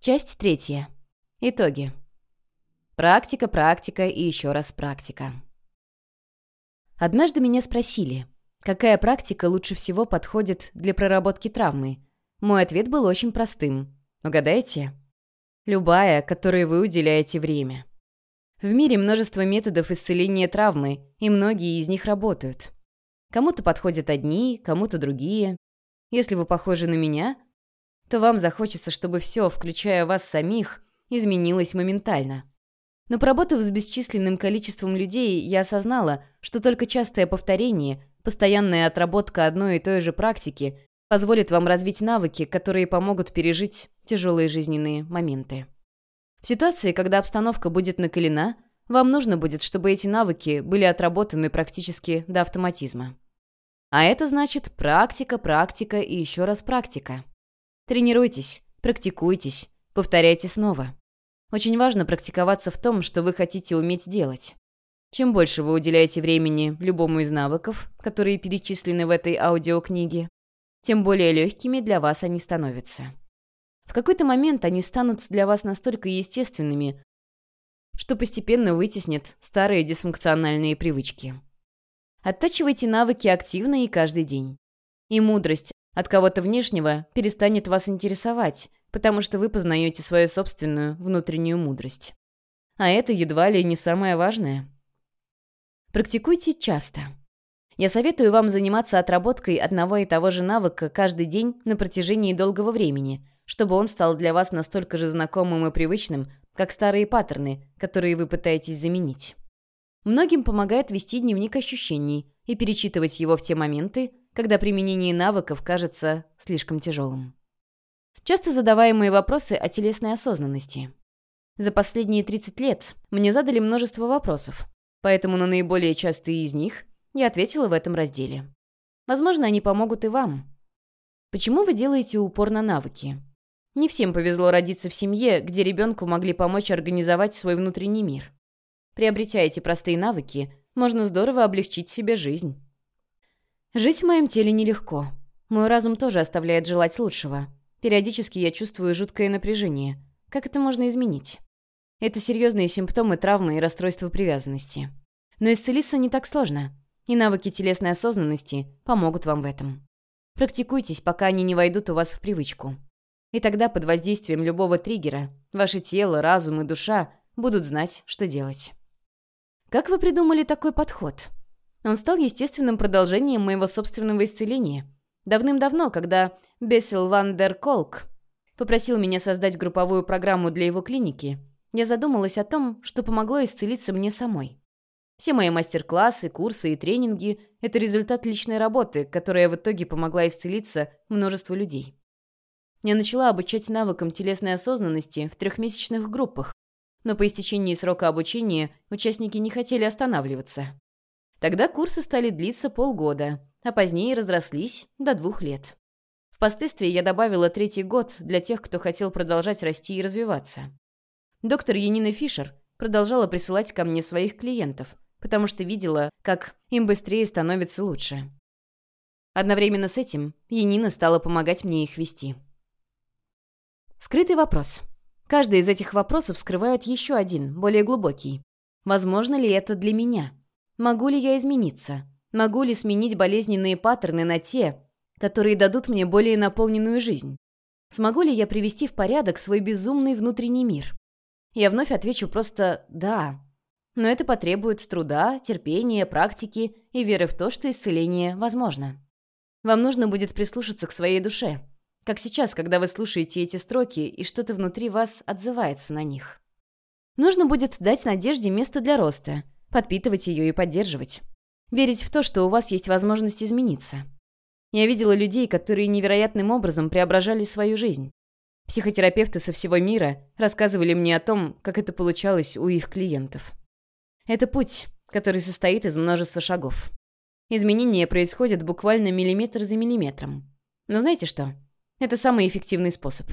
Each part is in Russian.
Часть третья. Итоги. Практика, практика и еще раз практика. Однажды меня спросили, какая практика лучше всего подходит для проработки травмы. Мой ответ был очень простым. Угадайте? Любая, которой вы уделяете время. В мире множество методов исцеления травмы, и многие из них работают. Кому-то подходят одни, кому-то другие. Если вы похожи на меня, то вам захочется, чтобы все, включая вас самих, изменилось моментально. Но поработав с бесчисленным количеством людей, я осознала, что только частое повторение, постоянная отработка одной и той же практики позволит вам развить навыки, которые помогут пережить тяжелые жизненные моменты. В ситуации, когда обстановка будет накалена, вам нужно будет, чтобы эти навыки были отработаны практически до автоматизма. А это значит практика, практика и еще раз практика. Тренируйтесь, практикуйтесь, повторяйте снова. Очень важно практиковаться в том, что вы хотите уметь делать. Чем больше вы уделяете времени любому из навыков, которые перечислены в этой аудиокниге, тем более легкими для вас они становятся. В какой-то момент они станут для вас настолько естественными, что постепенно вытеснят старые дисфункциональные привычки. Оттачивайте навыки активно и каждый день. И мудрость от кого-то внешнего перестанет вас интересовать, потому что вы познаете свою собственную внутреннюю мудрость. А это едва ли не самое важное. Практикуйте часто. Я советую вам заниматься отработкой одного и того же навыка каждый день на протяжении долгого времени, чтобы он стал для вас настолько же знакомым и привычным, как старые паттерны, которые вы пытаетесь заменить. Многим помогает вести дневник ощущений и перечитывать его в те моменты, когда применение навыков кажется слишком тяжелым. Часто задаваемые вопросы о телесной осознанности. За последние 30 лет мне задали множество вопросов, поэтому на наиболее частые из них я ответила в этом разделе. Возможно, они помогут и вам. Почему вы делаете упор на навыки? Не всем повезло родиться в семье, где ребенку могли помочь организовать свой внутренний мир. Приобретя эти простые навыки, можно здорово облегчить себе жизнь. Жить в моем теле нелегко. Мой разум тоже оставляет желать лучшего. Периодически я чувствую жуткое напряжение. Как это можно изменить? Это серьезные симптомы травмы и расстройства привязанности. Но исцелиться не так сложно и навыки телесной осознанности помогут вам в этом. Практикуйтесь, пока они не войдут у вас в привычку. И тогда под воздействием любого триггера ваше тело, разум и душа будут знать, что делать. Как вы придумали такой подход? Он стал естественным продолжением моего собственного исцеления. Давным-давно, когда Бессел Ван дер Колк попросил меня создать групповую программу для его клиники, я задумалась о том, что помогло исцелиться мне самой. Все мои мастер-классы, курсы и тренинги — это результат личной работы, которая в итоге помогла исцелиться множеству людей. Я начала обучать навыкам телесной осознанности в трехмесячных группах, но по истечении срока обучения участники не хотели останавливаться. Тогда курсы стали длиться полгода, а позднее разрослись до двух лет. Впоследствии я добавила третий год для тех, кто хотел продолжать расти и развиваться. Доктор Янина Фишер продолжала присылать ко мне своих клиентов – потому что видела, как им быстрее становится лучше. Одновременно с этим Янина стала помогать мне их вести. Скрытый вопрос. Каждый из этих вопросов скрывает еще один, более глубокий. Возможно ли это для меня? Могу ли я измениться? Могу ли сменить болезненные паттерны на те, которые дадут мне более наполненную жизнь? Смогу ли я привести в порядок свой безумный внутренний мир? Я вновь отвечу просто «да», но это потребует труда, терпения, практики и веры в то, что исцеление возможно. Вам нужно будет прислушаться к своей душе, как сейчас, когда вы слушаете эти строки, и что-то внутри вас отзывается на них. Нужно будет дать надежде место для роста, подпитывать ее и поддерживать. Верить в то, что у вас есть возможность измениться. Я видела людей, которые невероятным образом преображали свою жизнь. Психотерапевты со всего мира рассказывали мне о том, как это получалось у их клиентов. Это путь, который состоит из множества шагов. Изменения происходят буквально миллиметр за миллиметром. Но знаете что? Это самый эффективный способ.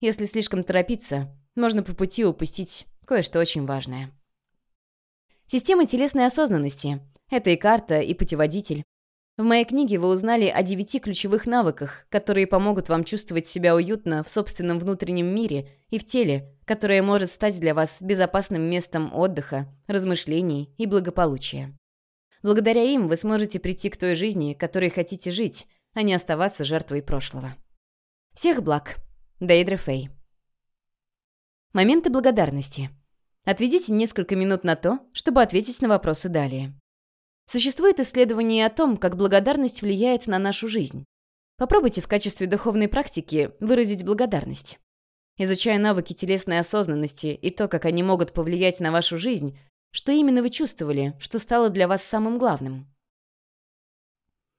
Если слишком торопиться, можно по пути упустить кое-что очень важное. Система телесной осознанности — это и карта, и путеводитель. В моей книге вы узнали о девяти ключевых навыках, которые помогут вам чувствовать себя уютно в собственном внутреннем мире и в теле, которое может стать для вас безопасным местом отдыха, размышлений и благополучия. Благодаря им вы сможете прийти к той жизни, которой хотите жить, а не оставаться жертвой прошлого. Всех благ. Дейдра Фэй. Моменты благодарности. Отведите несколько минут на то, чтобы ответить на вопросы далее. Существует исследование о том, как благодарность влияет на нашу жизнь. Попробуйте в качестве духовной практики выразить благодарность. Изучая навыки телесной осознанности и то, как они могут повлиять на вашу жизнь, что именно вы чувствовали, что стало для вас самым главным?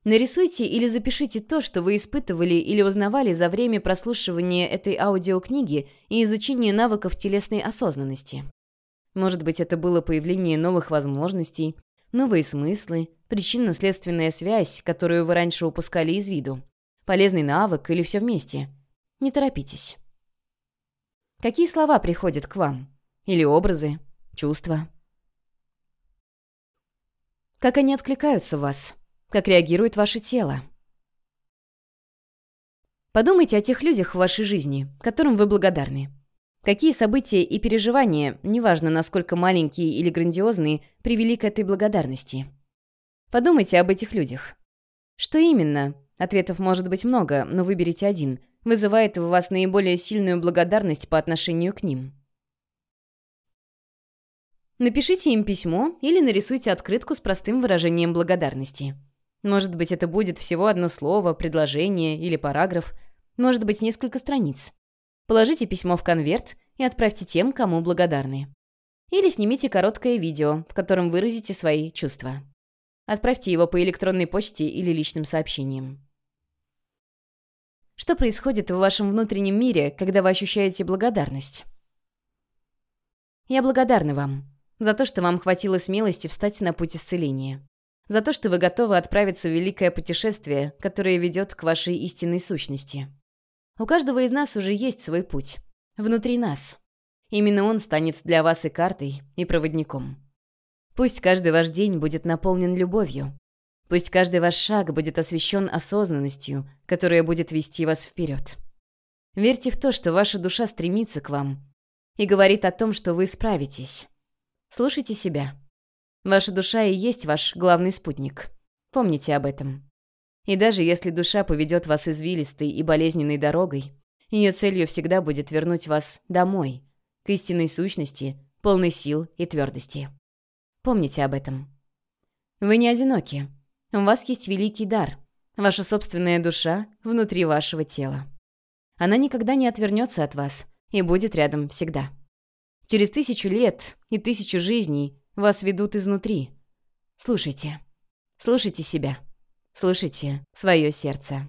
Нарисуйте или запишите то, что вы испытывали или узнавали за время прослушивания этой аудиокниги и изучения навыков телесной осознанности. Может быть, это было появление новых возможностей, новые смыслы, причинно-следственная связь, которую вы раньше упускали из виду, полезный навык или все вместе. Не торопитесь. Какие слова приходят к вам? Или образы, чувства? Как они откликаются в вас? Как реагирует ваше тело? Подумайте о тех людях в вашей жизни, которым вы благодарны. Какие события и переживания, неважно насколько маленькие или грандиозные, привели к этой благодарности? Подумайте об этих людях. Что именно, ответов может быть много, но выберите один, вызывает в вас наиболее сильную благодарность по отношению к ним? Напишите им письмо или нарисуйте открытку с простым выражением благодарности. Может быть, это будет всего одно слово, предложение или параграф, может быть, несколько страниц. Положите письмо в конверт и отправьте тем, кому благодарны. Или снимите короткое видео, в котором выразите свои чувства. Отправьте его по электронной почте или личным сообщением. Что происходит в вашем внутреннем мире, когда вы ощущаете благодарность? Я благодарна вам за то, что вам хватило смелости встать на путь исцеления. За то, что вы готовы отправиться в великое путешествие, которое ведет к вашей истинной сущности. У каждого из нас уже есть свой путь. Внутри нас. Именно он станет для вас и картой, и проводником. Пусть каждый ваш день будет наполнен любовью. Пусть каждый ваш шаг будет освещен осознанностью, которая будет вести вас вперед. Верьте в то, что ваша душа стремится к вам и говорит о том, что вы справитесь. Слушайте себя. Ваша душа и есть ваш главный спутник. Помните об этом. И даже если душа поведет вас извилистой и болезненной дорогой, ее целью всегда будет вернуть вас домой, к истинной сущности, полной сил и твердости. Помните об этом. Вы не одиноки. У вас есть великий дар. Ваша собственная душа внутри вашего тела. Она никогда не отвернется от вас и будет рядом всегда. Через тысячу лет и тысячу жизней вас ведут изнутри. Слушайте. Слушайте себя. Слушайте свое сердце.